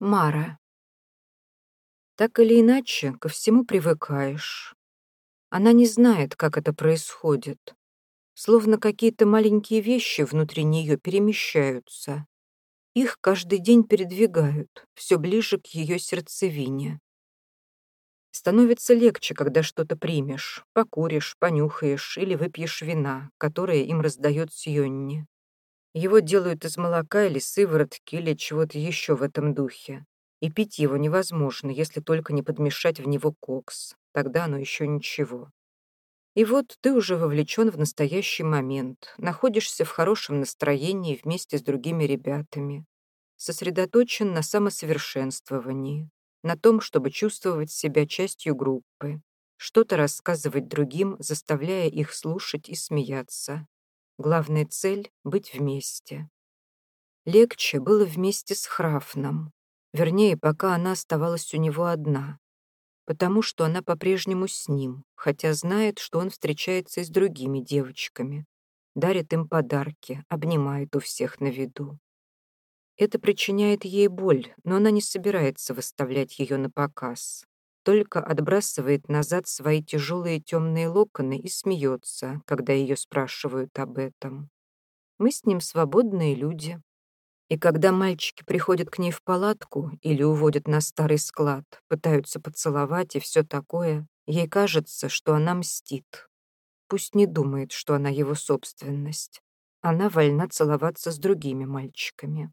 Мара. Так или иначе, ко всему привыкаешь. Она не знает, как это происходит. Словно какие-то маленькие вещи внутри нее перемещаются. Их каждый день передвигают, все ближе к ее сердцевине. Становится легче, когда что-то примешь, покуришь, понюхаешь или выпьешь вина, которое им раздает Сьонни. Его делают из молока или сыворотки или чего-то еще в этом духе. И пить его невозможно, если только не подмешать в него кокс. Тогда оно еще ничего. И вот ты уже вовлечен в настоящий момент, находишься в хорошем настроении вместе с другими ребятами, сосредоточен на самосовершенствовании, на том, чтобы чувствовать себя частью группы, что-то рассказывать другим, заставляя их слушать и смеяться, Главная цель — быть вместе. Легче было вместе с Храфном, вернее, пока она оставалась у него одна, потому что она по-прежнему с ним, хотя знает, что он встречается и с другими девочками, дарит им подарки, обнимает у всех на виду. Это причиняет ей боль, но она не собирается выставлять ее на показ только отбрасывает назад свои тяжелые темные локоны и смеется, когда ее спрашивают об этом. Мы с ним свободные люди. И когда мальчики приходят к ней в палатку или уводят на старый склад, пытаются поцеловать и все такое, ей кажется, что она мстит. Пусть не думает, что она его собственность. Она вольна целоваться с другими мальчиками.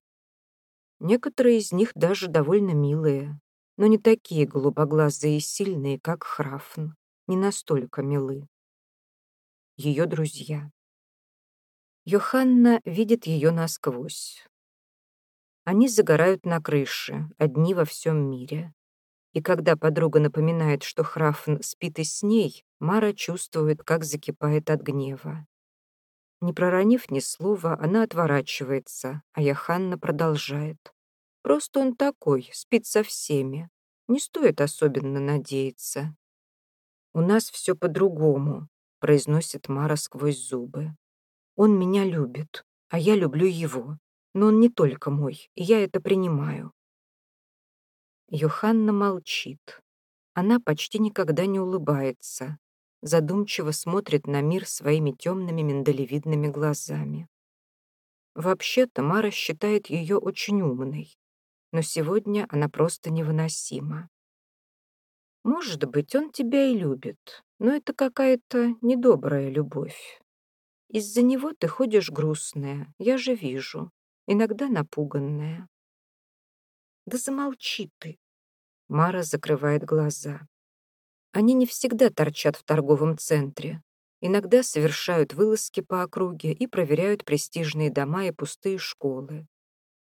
Некоторые из них даже довольно милые, но не такие голубоглазые и сильные, как Храфн, не настолько милы. Ее друзья. Йоханна видит ее насквозь. Они загорают на крыше, одни во всем мире. И когда подруга напоминает, что Храфн спит и с ней, Мара чувствует, как закипает от гнева. Не проронив ни слова, она отворачивается, а Йоханна продолжает. Просто он такой, спит со всеми. Не стоит особенно надеяться. «У нас все по-другому», — произносит Мара сквозь зубы. «Он меня любит, а я люблю его. Но он не только мой, и я это принимаю». Йоханна молчит. Она почти никогда не улыбается, задумчиво смотрит на мир своими темными миндалевидными глазами. Вообще-то Мара считает ее очень умной, но сегодня она просто невыносима. Может быть, он тебя и любит, но это какая-то недобрая любовь. Из-за него ты ходишь грустная, я же вижу, иногда напуганная. Да замолчи ты. Мара закрывает глаза. Они не всегда торчат в торговом центре. Иногда совершают вылазки по округе и проверяют престижные дома и пустые школы.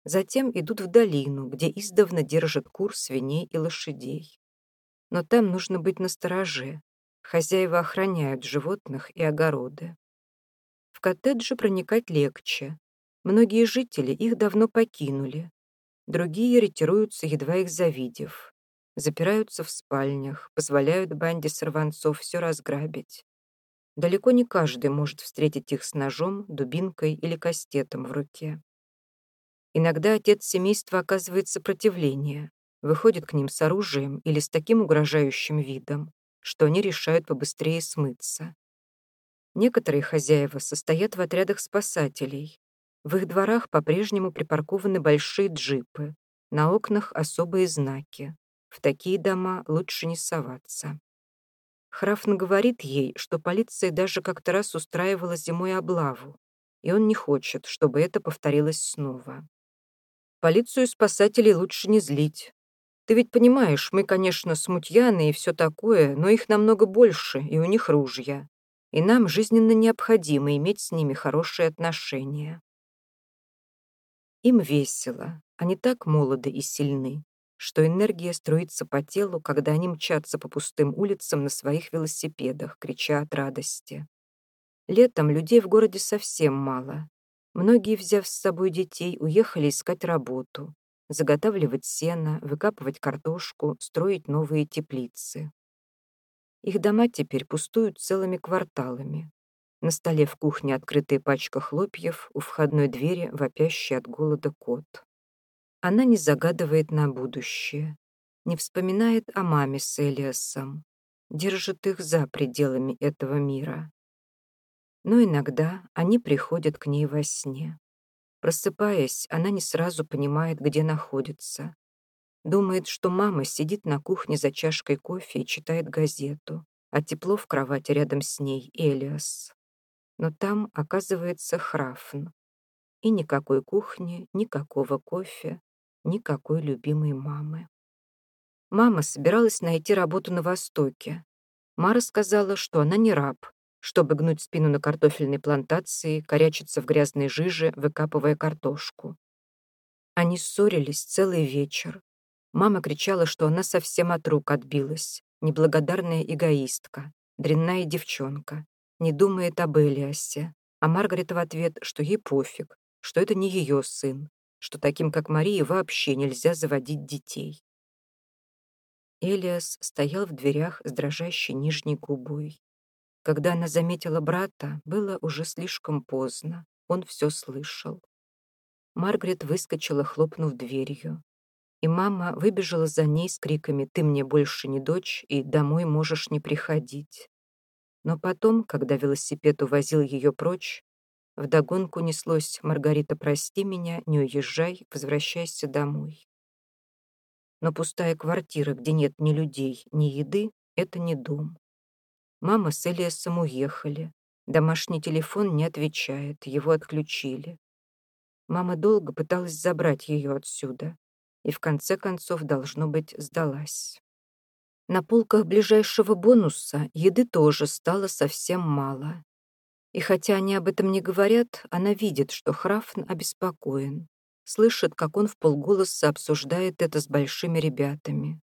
Затем идут в долину, где издавна держат кур, свиней и лошадей. Но там нужно быть настороже. Хозяева охраняют животных и огороды. В коттеджи проникать легче. Многие жители их давно покинули. Другие ретируются, едва их завидев. Запираются в спальнях, позволяют банде сорванцов все разграбить. Далеко не каждый может встретить их с ножом, дубинкой или кастетом в руке. Иногда отец семейства оказывает сопротивление, выходит к ним с оружием или с таким угрожающим видом, что они решают побыстрее смыться. Некоторые хозяева состоят в отрядах спасателей. В их дворах по-прежнему припаркованы большие джипы, на окнах особые знаки. В такие дома лучше не соваться. Храфн говорит ей, что полиция даже как-то раз устраивала зимой облаву, и он не хочет, чтобы это повторилось снова. Полицию и спасателей лучше не злить. Ты ведь понимаешь, мы, конечно, смутьяны и все такое, но их намного больше, и у них ружья. И нам жизненно необходимо иметь с ними хорошие отношения. Им весело, они так молоды и сильны, что энергия струится по телу, когда они мчатся по пустым улицам на своих велосипедах, крича от радости. Летом людей в городе совсем мало, Многие, взяв с собой детей, уехали искать работу, заготавливать сено, выкапывать картошку, строить новые теплицы. Их дома теперь пустуют целыми кварталами. На столе в кухне открытая пачка хлопьев, у входной двери вопящий от голода кот. Она не загадывает на будущее, не вспоминает о маме с Элиасом, держит их за пределами этого мира. Но иногда они приходят к ней во сне. Просыпаясь, она не сразу понимает, где находится. Думает, что мама сидит на кухне за чашкой кофе и читает газету, а тепло в кровати рядом с ней Элиас. Но там оказывается Храфн. И никакой кухни, никакого кофе, никакой любимой мамы. Мама собиралась найти работу на Востоке. Мара сказала, что она не раб, чтобы гнуть спину на картофельной плантации, корячиться в грязной жиже, выкапывая картошку. Они ссорились целый вечер. Мама кричала, что она совсем от рук отбилась, неблагодарная эгоистка, дрянная девчонка, не думает об Элиасе, а Маргарет в ответ, что ей пофиг, что это не ее сын, что таким, как Мария, вообще нельзя заводить детей. Элиас стоял в дверях с дрожащей нижней губой. Когда она заметила брата, было уже слишком поздно. Он все слышал. Маргарет выскочила, хлопнув дверью. И мама выбежала за ней с криками «Ты мне больше не дочь, и домой можешь не приходить». Но потом, когда велосипед увозил ее прочь, вдогонку неслось «Маргарита, прости меня, не уезжай, возвращайся домой». Но пустая квартира, где нет ни людей, ни еды, это не дом. Мама с Элиасом уехали. Домашний телефон не отвечает, его отключили. Мама долго пыталась забрать ее отсюда и в конце концов, должно быть, сдалась. На полках ближайшего бонуса еды тоже стало совсем мало. И хотя они об этом не говорят, она видит, что Храфн обеспокоен, слышит, как он в полголоса обсуждает это с большими ребятами.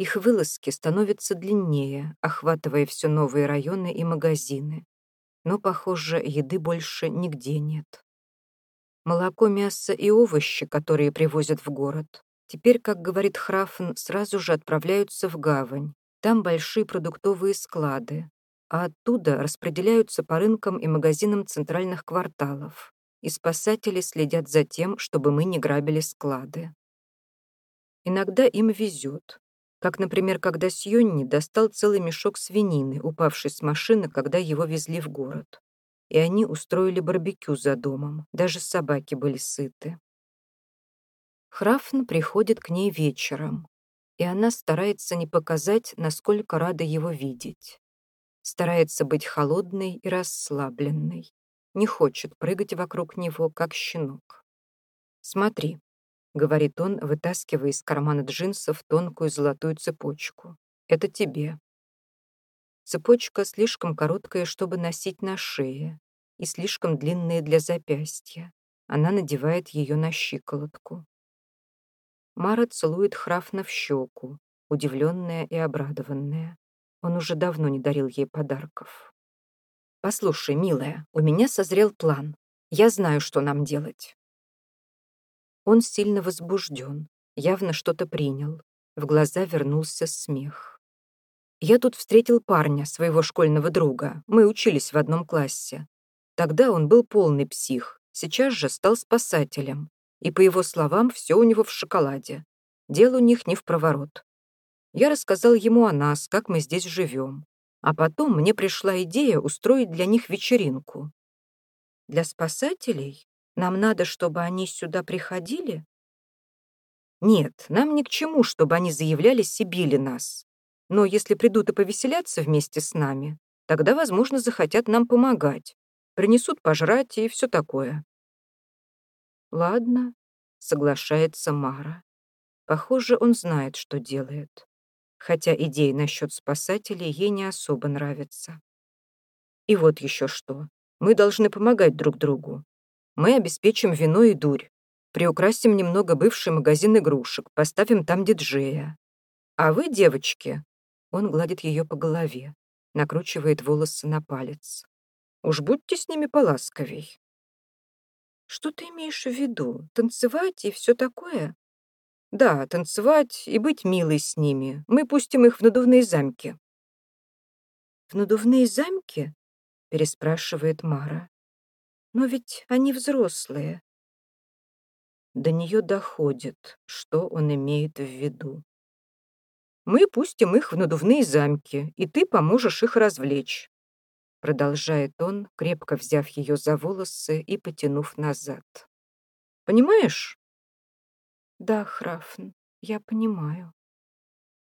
Их вылазки становятся длиннее, охватывая все новые районы и магазины. Но, похоже, еды больше нигде нет. Молоко, мясо и овощи, которые привозят в город, теперь, как говорит Храфен, сразу же отправляются в гавань. Там большие продуктовые склады, а оттуда распределяются по рынкам и магазинам центральных кварталов. И спасатели следят за тем, чтобы мы не грабили склады. Иногда им везет, как, например, когда Сьонни достал целый мешок свинины, упавший с машины, когда его везли в город. И они устроили барбекю за домом. Даже собаки были сыты. Храфн приходит к ней вечером, и она старается не показать, насколько рада его видеть. Старается быть холодной и расслабленной. Не хочет прыгать вокруг него, как щенок. «Смотри», — говорит он, вытаскивая из кармана джинсов тонкую золотую цепочку. «Это тебе». Цепочка слишком короткая, чтобы носить на шее, и слишком длинная для запястья. Она надевает ее на щиколотку. Мара целует Храфна в щеку, удивленная и обрадованная. Он уже давно не дарил ей подарков. «Послушай, милая, у меня созрел план. Я знаю, что нам делать». Он сильно возбужден, явно что-то принял. В глаза вернулся смех. «Я тут встретил парня, своего школьного друга. Мы учились в одном классе. Тогда он был полный псих, сейчас же стал спасателем. И, по его словам, все у него в шоколаде. Дело у них не в проворот. Я рассказал ему о нас, как мы здесь живем. А потом мне пришла идея устроить для них вечеринку. Для спасателей? Нам надо, чтобы они сюда приходили? Нет, нам ни к чему, чтобы они заявлялись и били нас. Но если придут и повеселятся вместе с нами, тогда, возможно, захотят нам помогать. Принесут пожрать и все такое. Ладно, соглашается Мара. Похоже, он знает, что делает. Хотя идея насчет спасателей ей не особо нравится. И вот еще что. Мы должны помогать друг другу. Мы обеспечим вино и дурь. Приукрасим немного бывший магазин игрушек, поставим там диджея. А вы, девочки, он гладит ее по голове, накручивает волосы на палец. Уж будьте с ними поласковей. Что ты имеешь в виду? Танцевать и все такое? Да, танцевать и быть милой с ними. Мы пустим их в надувные замки. В надувные замки? Переспрашивает Мара. Но ведь они взрослые. До нее доходит, что он имеет в виду. «Мы пустим их в надувные замки, и ты поможешь их развлечь», продолжает он, крепко взяв ее за волосы и потянув назад. «Понимаешь?» «Да, Храфн, я понимаю».